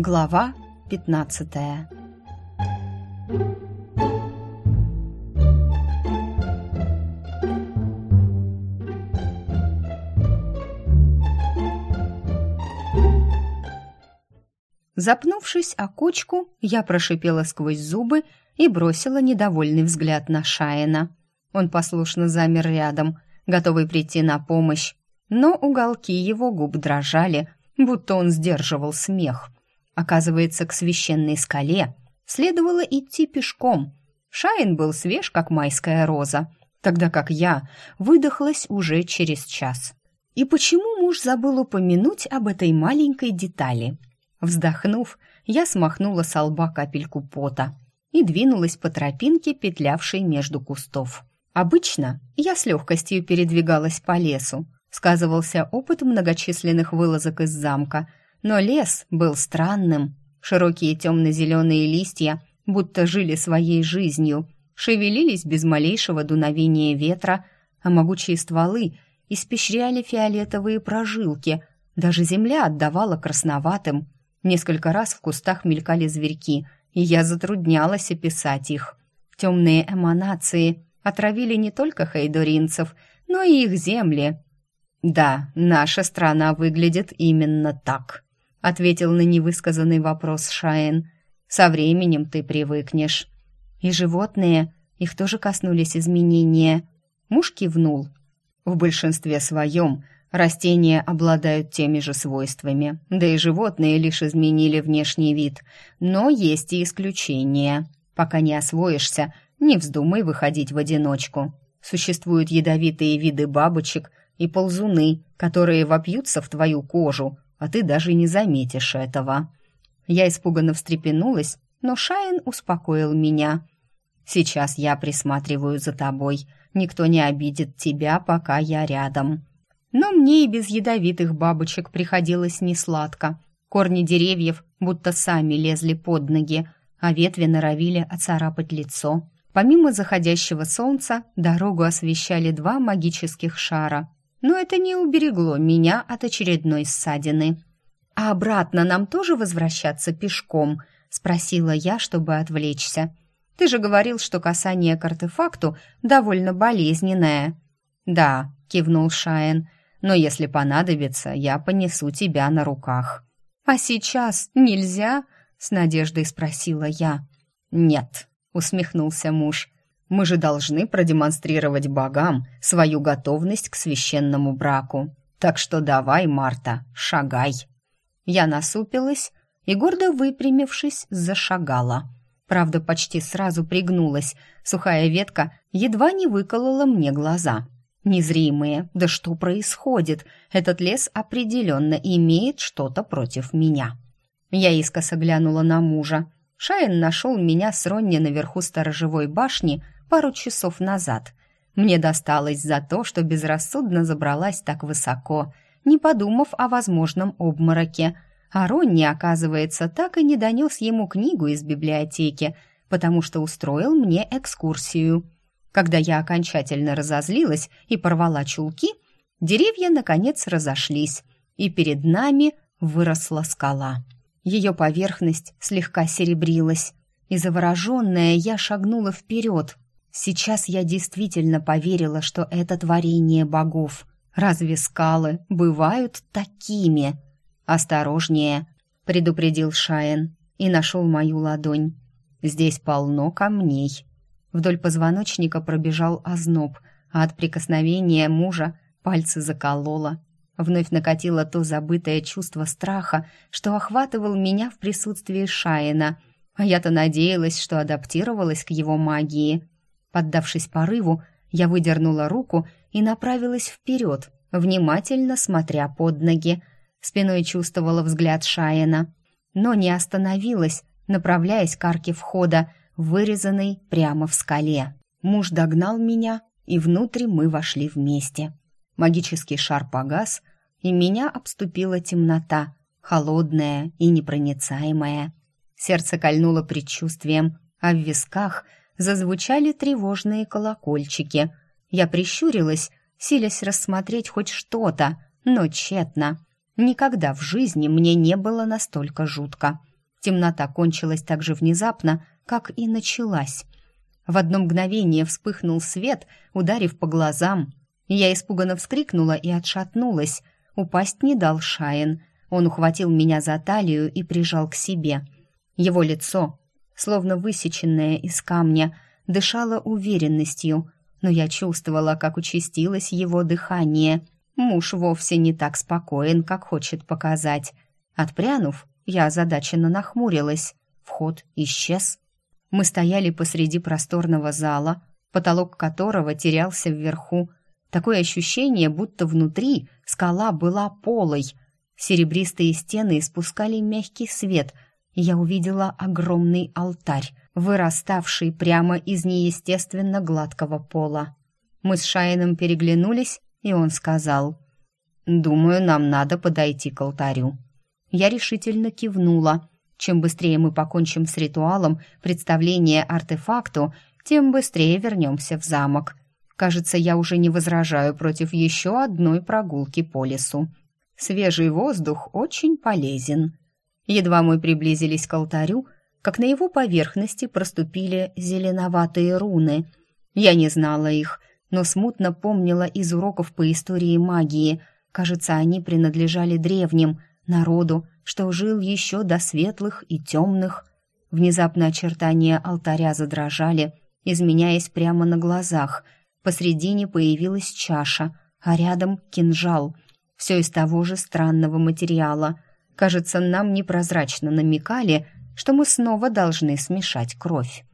Глава 15 Запнувшись о кочку, я прошипела сквозь зубы и бросила недовольный взгляд на Шаина. Он послушно замер рядом, готовый прийти на помощь, но уголки его губ дрожали, будто он сдерживал смех. Оказывается, к священной скале следовало идти пешком. Шайн был свеж, как майская роза, тогда как я выдохлась уже через час. И почему муж забыл упомянуть об этой маленькой детали? Вздохнув, я смахнула с лба капельку пота и двинулась по тропинке, петлявшей между кустов. Обычно я с легкостью передвигалась по лесу, сказывался опыт многочисленных вылазок из замка, но лес был странным. Широкие темно-зеленые листья будто жили своей жизнью, шевелились без малейшего дуновения ветра, а могучие стволы испещряли фиолетовые прожилки, даже земля отдавала красноватым. Несколько раз в кустах мелькали зверьки, и я затруднялась описать их. Темные эманации отравили не только хайдоринцев, но и их земли, «Да, наша страна выглядит именно так», — ответил на невысказанный вопрос Шаен. «Со временем ты привыкнешь». «И животные, их тоже коснулись изменения». Муж кивнул. «В большинстве своем растения обладают теми же свойствами, да и животные лишь изменили внешний вид. Но есть и исключения. Пока не освоишься, не вздумай выходить в одиночку. Существуют ядовитые виды бабочек — и ползуны, которые вопьются в твою кожу, а ты даже не заметишь этого. Я испуганно встрепенулась, но Шайн успокоил меня. Сейчас я присматриваю за тобой. Никто не обидит тебя, пока я рядом. Но мне и без ядовитых бабочек приходилось несладко. Корни деревьев будто сами лезли под ноги, а ветви норовили оцарапать лицо. Помимо заходящего солнца, дорогу освещали два магических шара, но это не уберегло меня от очередной ссадины. «А обратно нам тоже возвращаться пешком?» — спросила я, чтобы отвлечься. «Ты же говорил, что касание к артефакту довольно болезненное». «Да», — кивнул Шаен, — «но если понадобится, я понесу тебя на руках». «А сейчас нельзя?» — с надеждой спросила я. «Нет», — усмехнулся муж, мы же должны продемонстрировать богам свою готовность к священному браку. Так что давай, Марта, шагай. Я насупилась и гордо выпрямившись, зашагала. Правда, почти сразу пригнулась. Сухая ветка едва не выколола мне глаза. Незримые, да что происходит? Этот лес определенно имеет что-то против меня. Я искоса глянула на мужа. Шаин нашел меня с Ронни наверху сторожевой башни, пару часов назад. Мне досталось за то, что безрассудно забралась так высоко, не подумав о возможном обмороке. А Ронни, оказывается, так и не донес ему книгу из библиотеки, потому что устроил мне экскурсию. Когда я окончательно разозлилась и порвала чулки, деревья, наконец, разошлись, и перед нами выросла скала. Ее поверхность слегка серебрилась, и завороженная я шагнула вперед, Сейчас я действительно поверила, что это творение богов. Разве скалы бывают такими? Осторожнее, предупредил Шаен и нашел мою ладонь. Здесь полно камней. Вдоль позвоночника пробежал озноб, а от прикосновения мужа пальцы закололо. Вновь накатило то забытое чувство страха, что охватывал меня в присутствии Шаена, а я-то надеялась, что адаптировалась к его магии. Поддавшись порыву, я выдернула руку и направилась вперед, внимательно смотря под ноги. Спиной чувствовала взгляд Шаена, но не остановилась, направляясь к арке входа, вырезанной прямо в скале. Муж догнал меня, и внутрь мы вошли вместе. Магический шар погас, и меня обступила темнота, холодная и непроницаемая. Сердце кольнуло предчувствием, а в висках — зазвучали тревожные колокольчики. Я прищурилась, силясь рассмотреть хоть что-то, но тщетно. Никогда в жизни мне не было настолько жутко. Темнота кончилась так же внезапно, как и началась. В одно мгновение вспыхнул свет, ударив по глазам. Я испуганно вскрикнула и отшатнулась. Упасть не дал Шаин. Он ухватил меня за талию и прижал к себе. Его лицо, словно высеченное из камня, дышало уверенностью, но я чувствовала, как участилось его дыхание. Муж вовсе не так спокоен, как хочет показать. Отпрянув, я озадаченно нахмурилась. Вход исчез. Мы стояли посреди просторного зала, потолок которого терялся вверху. Такое ощущение, будто внутри скала была полой. Серебристые стены испускали мягкий свет, я увидела огромный алтарь, выраставший прямо из неестественно гладкого пола. Мы с Шайном переглянулись, и он сказал, «Думаю, нам надо подойти к алтарю». Я решительно кивнула. Чем быстрее мы покончим с ритуалом представления артефакту, тем быстрее вернемся в замок. Кажется, я уже не возражаю против еще одной прогулки по лесу. Свежий воздух очень полезен. Едва мы приблизились к алтарю, как на его поверхности проступили зеленоватые руны. Я не знала их, но смутно помнила из уроков по истории магии. Кажется, они принадлежали древним, народу, что жил еще до светлых и темных. Внезапно очертания алтаря задрожали, изменяясь прямо на глазах. Посредине появилась чаша, а рядом кинжал. Все из того же странного материала. Кажется, нам непрозрачно намекали, что мы снова должны смешать кровь.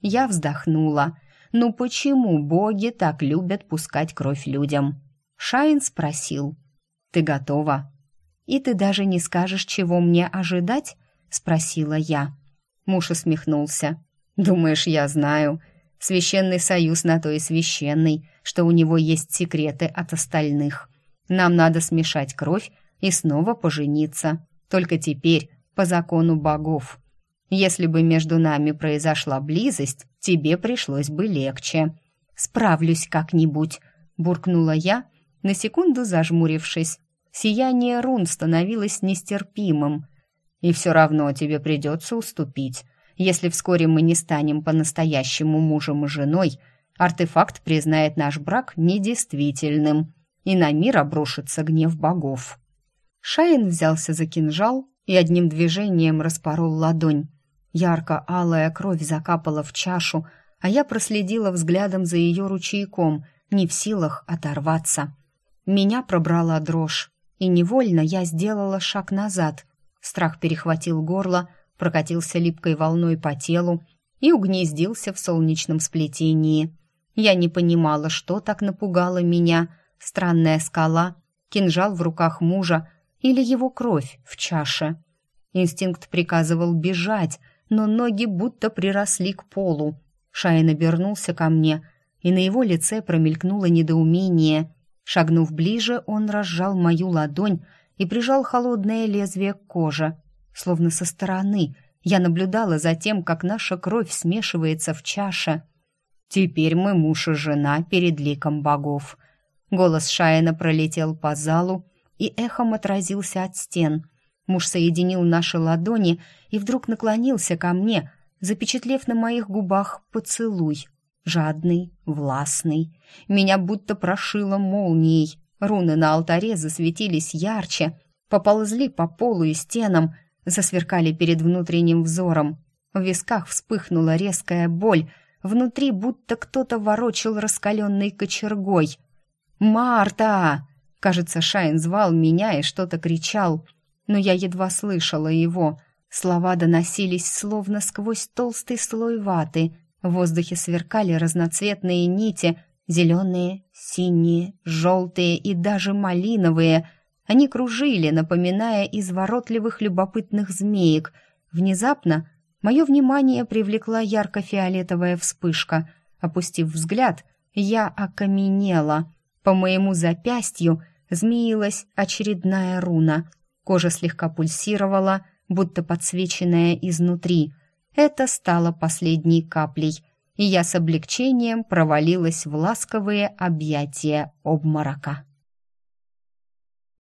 Я вздохнула. «Ну почему боги так любят пускать кровь людям?» Шайн спросил. «Ты готова?» «И ты даже не скажешь, чего мне ожидать?» — спросила я. Муж усмехнулся. «Думаешь, я знаю? Священный союз на то и священный, что у него есть секреты от остальных. Нам надо смешать кровь и снова пожениться. Только теперь по закону богов. Если бы между нами произошла близость, тебе пришлось бы легче. Справлюсь как-нибудь, буркнула я, на секунду зажмурившись. Сияние рун становилось нестерпимым. И все равно тебе придется уступить. Если вскоре мы не станем по-настоящему мужем и женой, артефакт признает наш брак недействительным, и на мир обрушится гнев богов. Шайн взялся за кинжал и одним движением распорол ладонь. Ярко-алая кровь закапала в чашу, а я проследила взглядом за ее ручейком, не в силах оторваться. Меня пробрала дрожь, и невольно я сделала шаг назад. Страх перехватил горло, прокатился липкой волной по телу и угнездился в солнечном сплетении. Я не понимала, что так напугало меня. Странная скала, кинжал в руках мужа или его кровь в чаше. Инстинкт приказывал бежать, но ноги будто приросли к полу. Шайн обернулся ко мне, и на его лице промелькнуло недоумение. Шагнув ближе, он разжал мою ладонь и прижал холодное лезвие к коже. Словно со стороны я наблюдала за тем, как наша кровь смешивается в чаше. «Теперь мы муж и жена перед ликом богов». Голос Шаина пролетел по залу и эхом отразился от стен. Муж соединил наши ладони и вдруг наклонился ко мне, запечатлев на моих губах поцелуй. Жадный, властный. Меня будто прошило молнией. Руны на алтаре засветились ярче, поползли по полу и стенам, засверкали перед внутренним взором. В висках вспыхнула резкая боль, внутри будто кто-то ворочил раскаленной кочергой. «Марта!» Кажется, Шайн звал меня и что-то кричал — но я едва слышала его. Слова доносились словно сквозь толстый слой ваты. В воздухе сверкали разноцветные нити, зеленые, синие, желтые и даже малиновые. Они кружили, напоминая изворотливых любопытных змеек. Внезапно мое внимание привлекла ярко-фиолетовая вспышка. Опустив взгляд, я окаменела. По моему запястью змеилась очередная руна — Кожа слегка пульсировала, будто подсвеченная изнутри. Это стало последней каплей, и я с облегчением провалилась в ласковые объятия обморока.